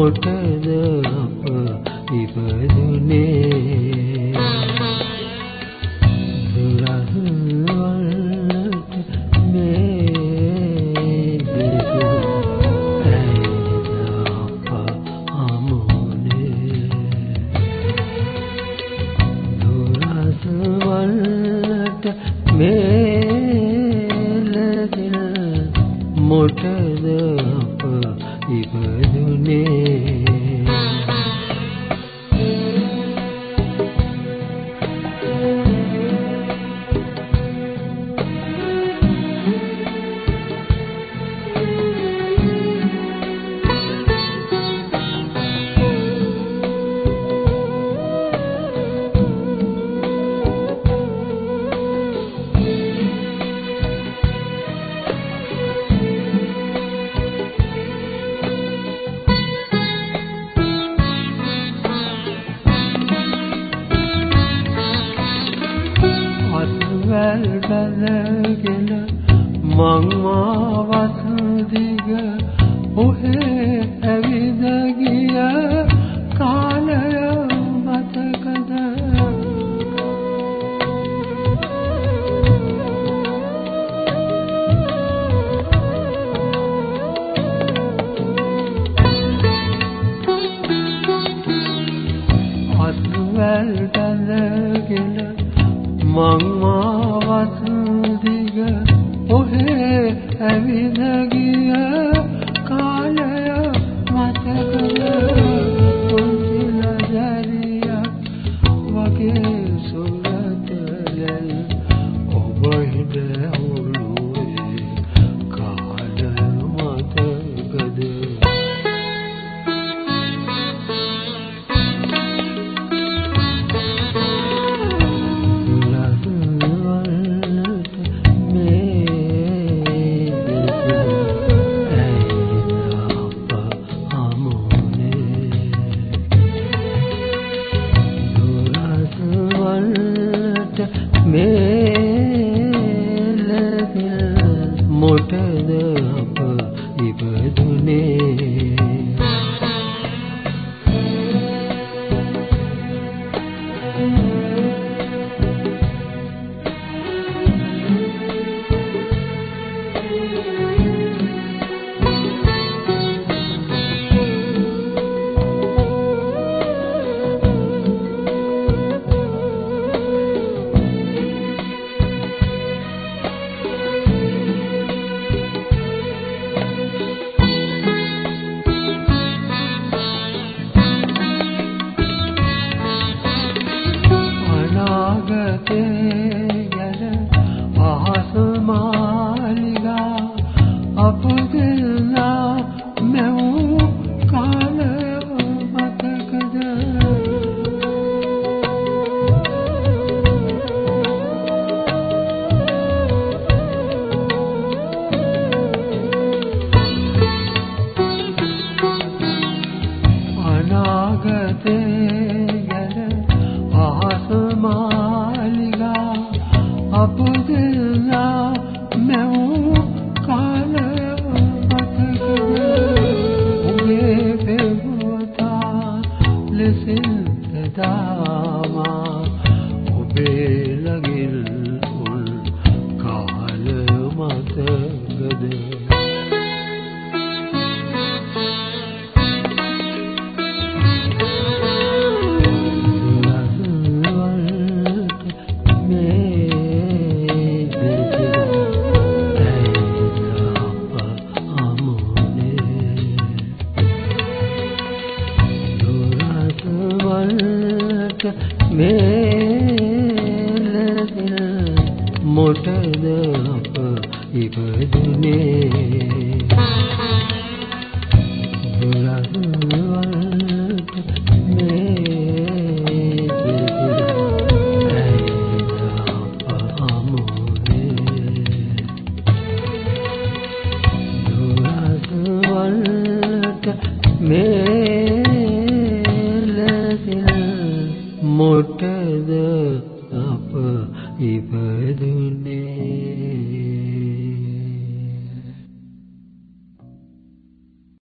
කොටද අප ඉපදුනේ දුරවල්ලට මේ දෙකු ඇයිද අප අමුනේ දුරවල්ලට මේ ලදින මොටද වැල් බැඳගෙන මං මාවත දිග ඔහේ ඇවිද ගියා. ඔහේ ඇවිදග करते වල්ට මේලදින මොටද අප ඉපදුනේ? බුලදුනේ කොටද අප ඉප